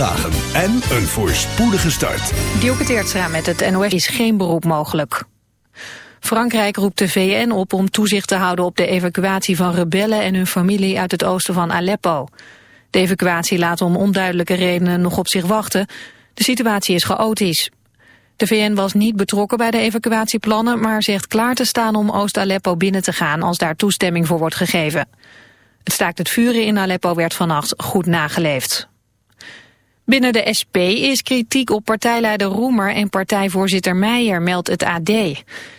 dagen en een voorspoedige start. Dielke Teertstra met het NOS is geen beroep mogelijk. Frankrijk roept de VN op om toezicht te houden op de evacuatie van rebellen en hun familie uit het oosten van Aleppo. De evacuatie laat om onduidelijke redenen nog op zich wachten. De situatie is chaotisch. De VN was niet betrokken bij de evacuatieplannen, maar zegt klaar te staan om Oost-Aleppo binnen te gaan als daar toestemming voor wordt gegeven. Het staakt het vuren in Aleppo werd vannacht goed nageleefd. Binnen de SP is kritiek op partijleider Roemer en partijvoorzitter Meijer, meldt het AD.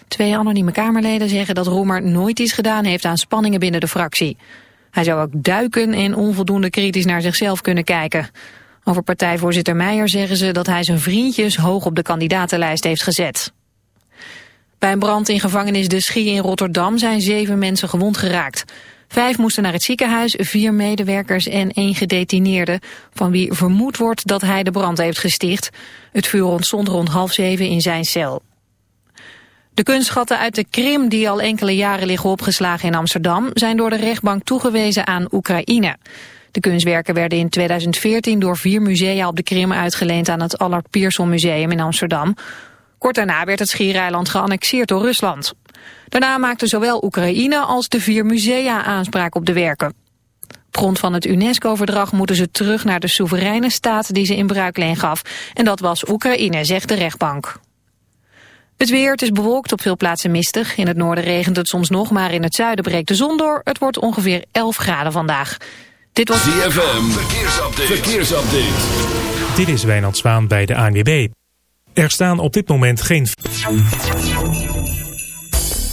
Twee anonieme Kamerleden zeggen dat Roemer nooit iets gedaan heeft aan spanningen binnen de fractie. Hij zou ook duiken en onvoldoende kritisch naar zichzelf kunnen kijken. Over partijvoorzitter Meijer zeggen ze dat hij zijn vriendjes hoog op de kandidatenlijst heeft gezet. Bij een brand in gevangenis De Schie in Rotterdam zijn zeven mensen gewond geraakt. Vijf moesten naar het ziekenhuis, vier medewerkers en één gedetineerde... van wie vermoed wordt dat hij de brand heeft gesticht. Het vuur ontstond rond half zeven in zijn cel. De kunstschatten uit de Krim die al enkele jaren liggen opgeslagen in Amsterdam... zijn door de rechtbank toegewezen aan Oekraïne. De kunstwerken werden in 2014 door vier musea op de Krim uitgeleend... aan het Allard Pierson Museum in Amsterdam. Kort daarna werd het schiereiland geannexeerd door Rusland. Daarna maakten zowel Oekraïne als de vier musea aanspraak op de werken. Op grond van het UNESCO-verdrag moeten ze terug naar de soevereine staat die ze in bruikleen gaf. En dat was Oekraïne, zegt de rechtbank. Het weer, het is bewolkt, op veel plaatsen mistig. In het noorden regent het soms nog, maar in het zuiden breekt de zon door. Het wordt ongeveer 11 graden vandaag. Dit was ZFM, verkeersupdate. verkeersupdate. Dit is Wijnand Zwaan bij de ANWB. Er staan op dit moment geen...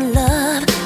Love.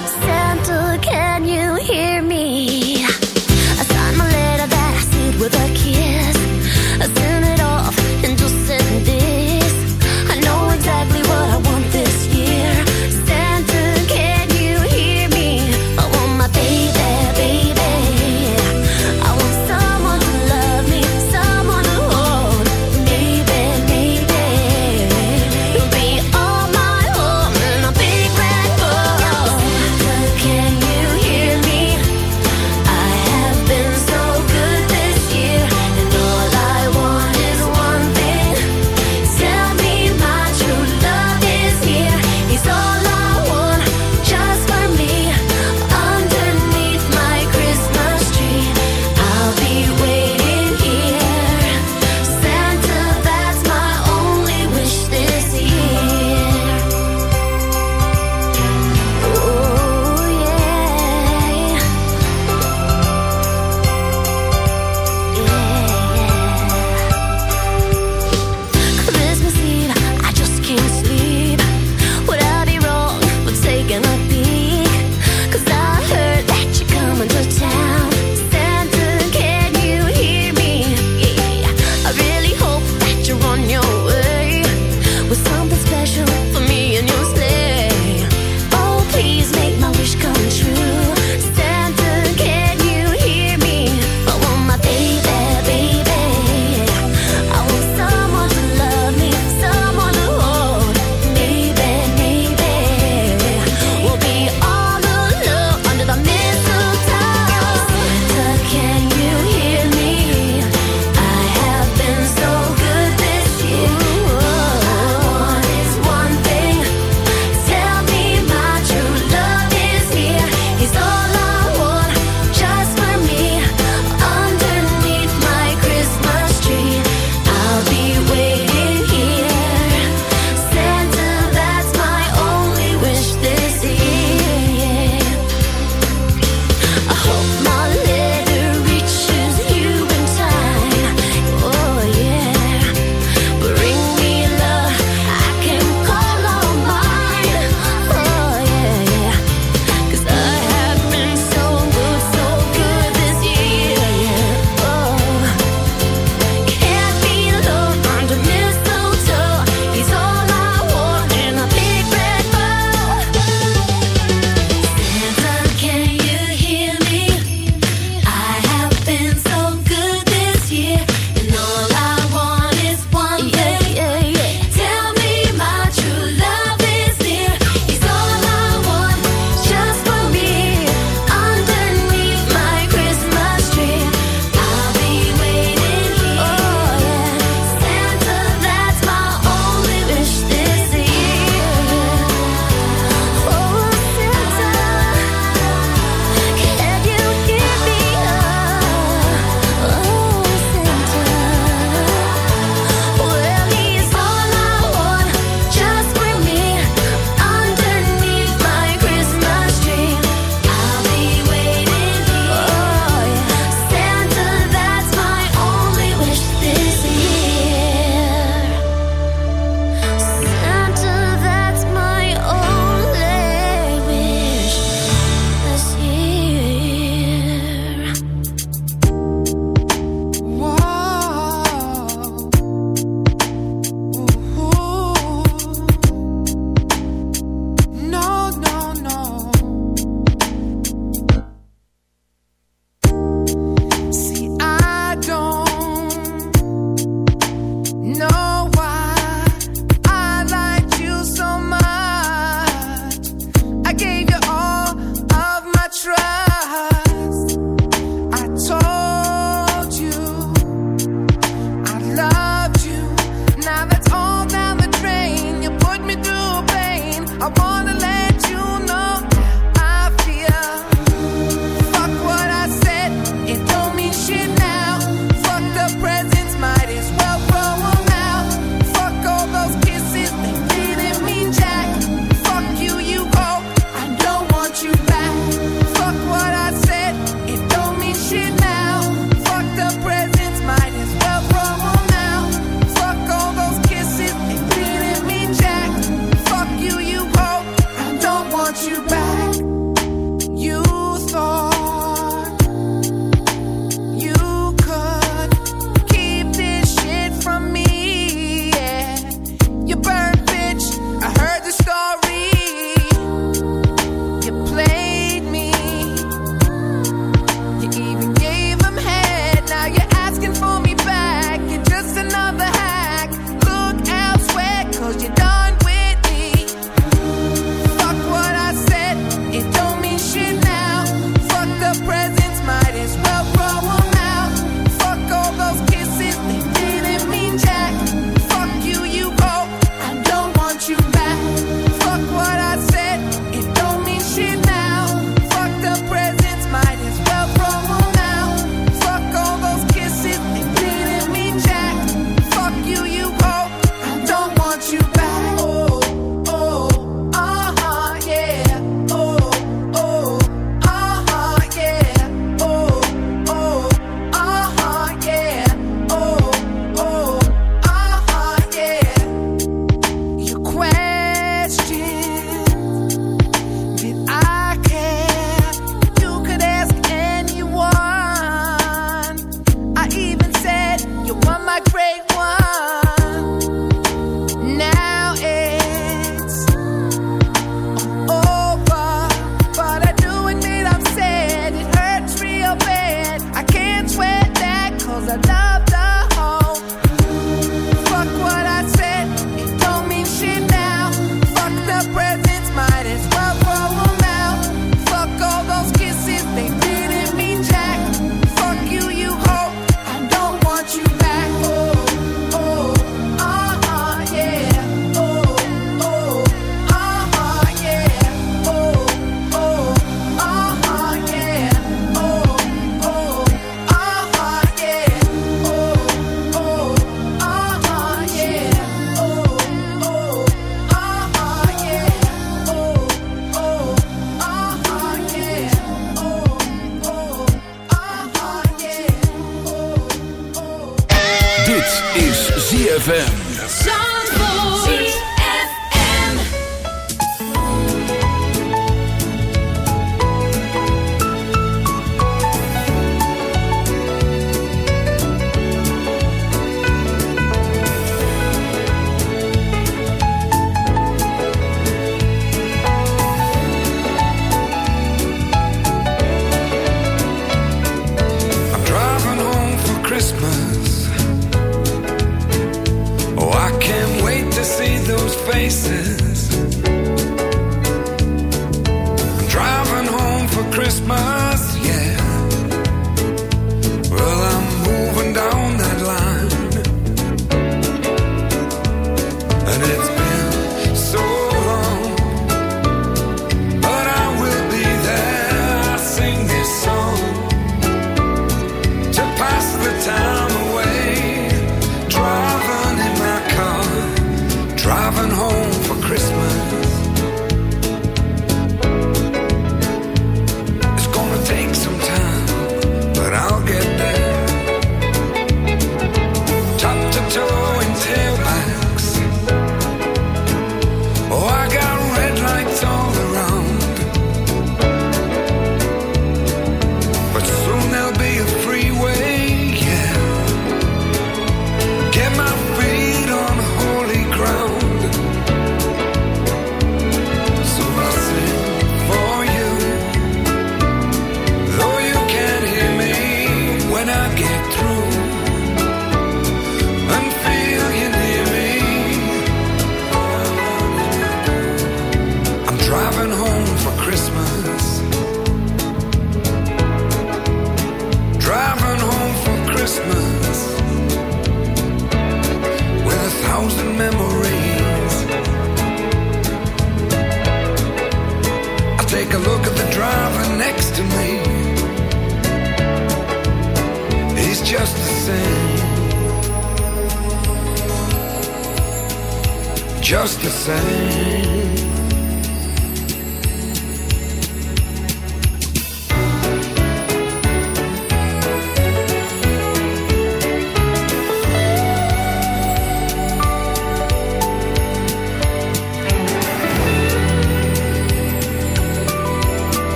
Just the same.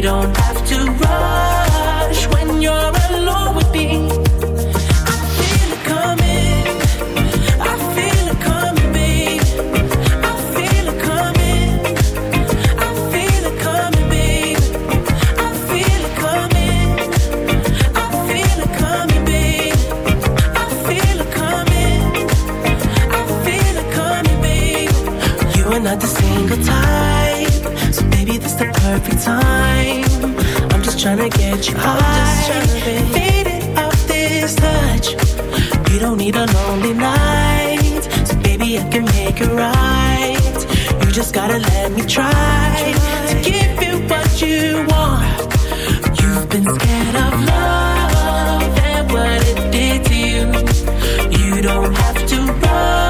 Don't don't have to run.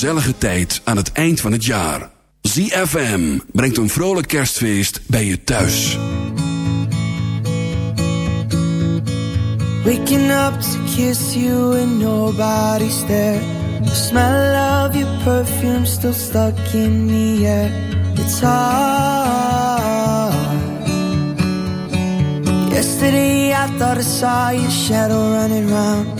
gezellige tijd aan het eind van het jaar. ZFM brengt een vrolijk kerstfeest bij je thuis. Waking up to kiss you and nobody's there. The smell of your perfume still stuck in the air. It's hard. Yesterday I thought I saw your shadow running round.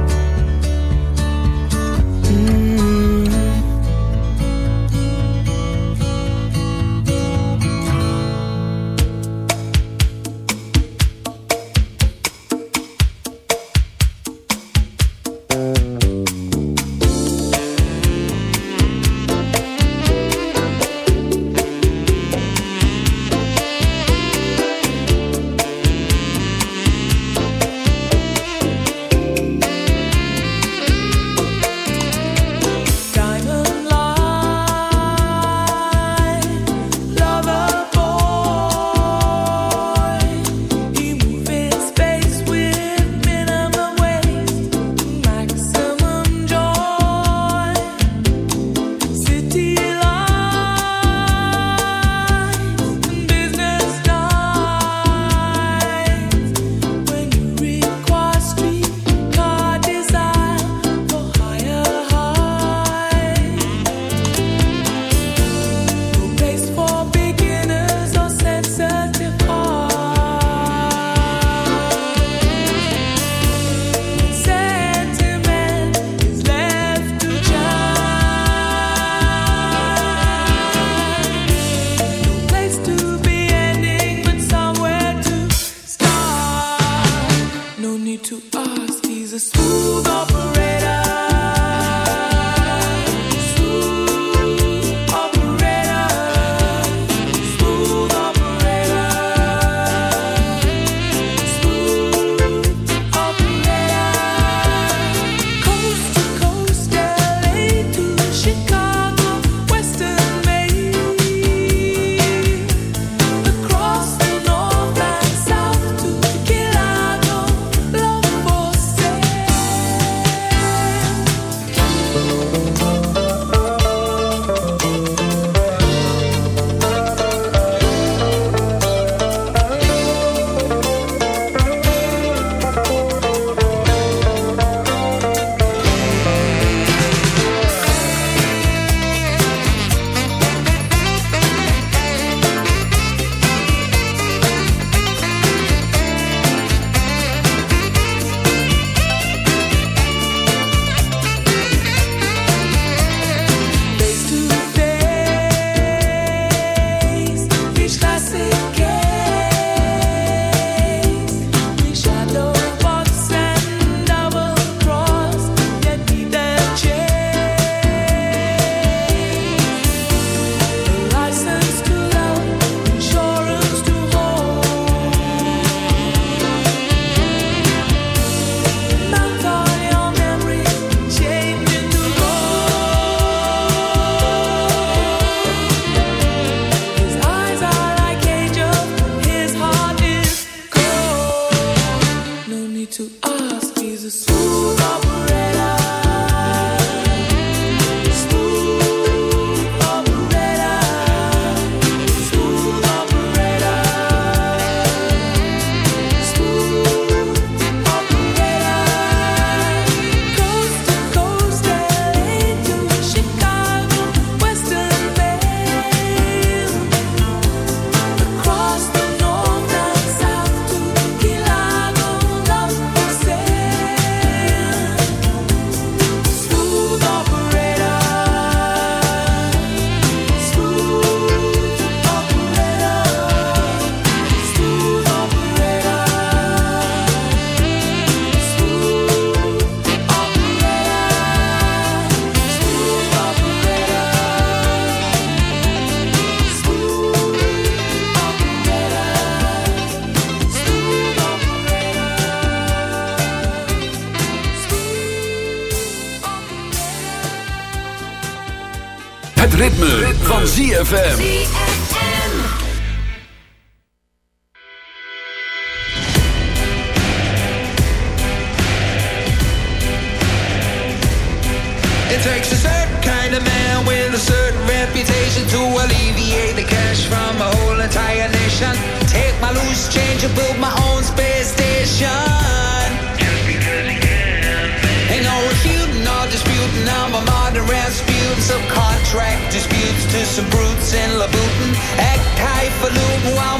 Van ZFM.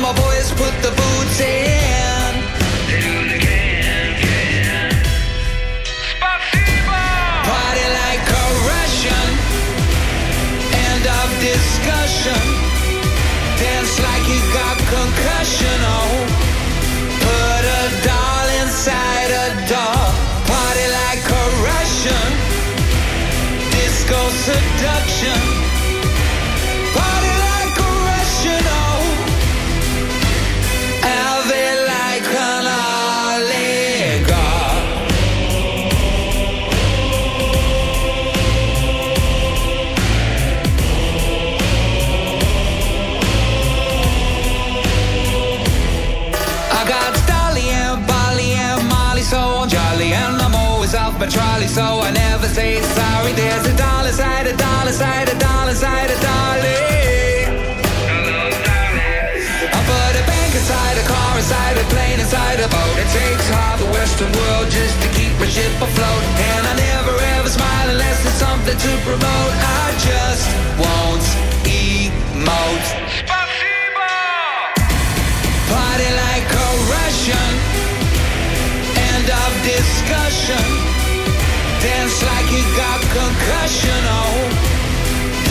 My boys put the And I'm always off my trolley, so I never say sorry. There's a dollar side, a dollar side, a dollar side, a dolly. I put a bank inside a car, inside a plane, inside a boat. It takes half the Western world just to keep my ship afloat. And I never ever smile unless there's something to promote. I just won't emote. Party like discussion. Dance like you got concussion. Oh,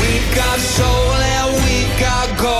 we got soul and we got gold.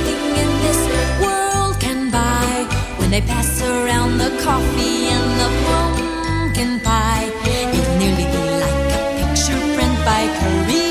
they pass around the coffee and the pumpkin pie. It'll nearly be like a picture print by Currier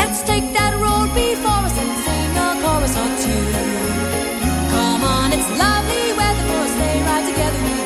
Let's take that road before us and sing a chorus or two. Come on, it's lovely weather for a sleigh ride together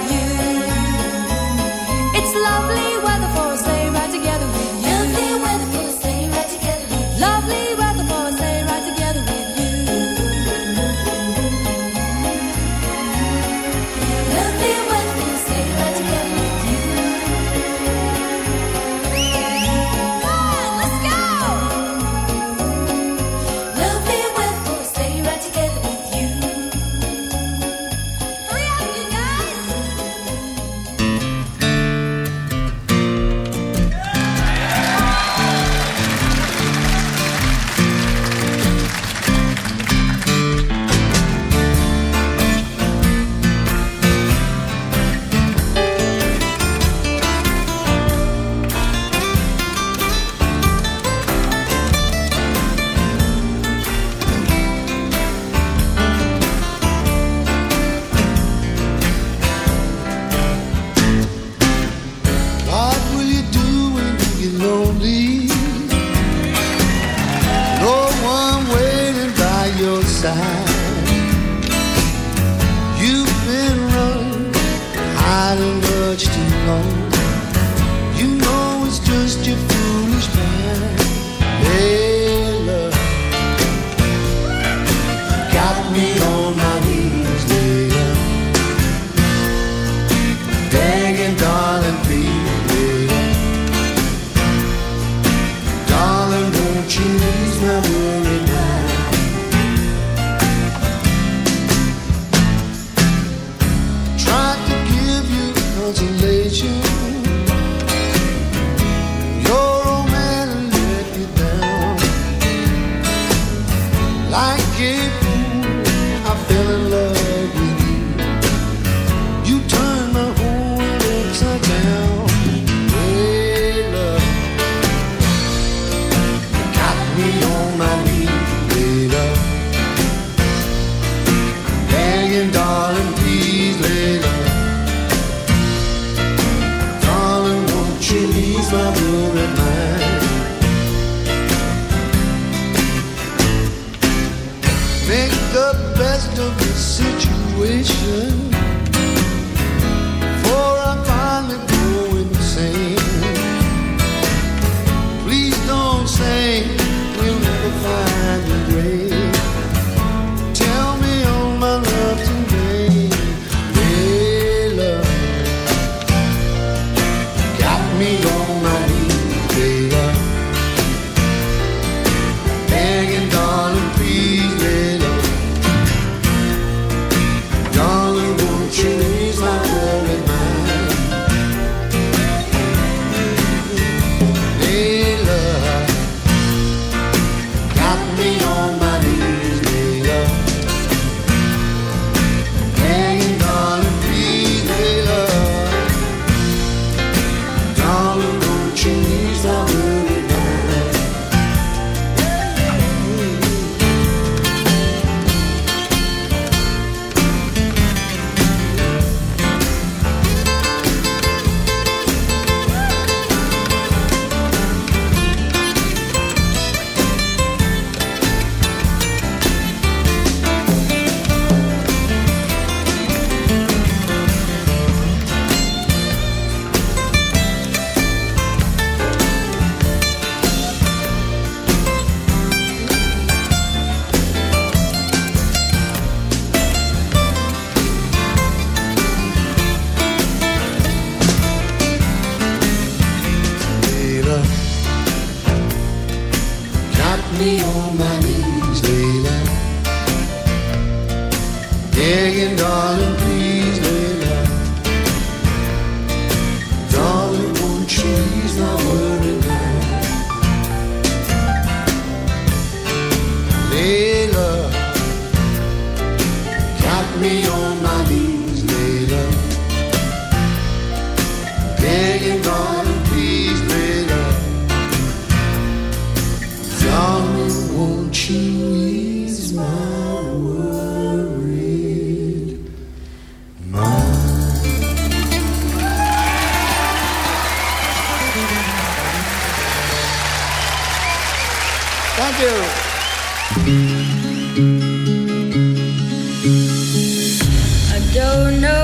don't know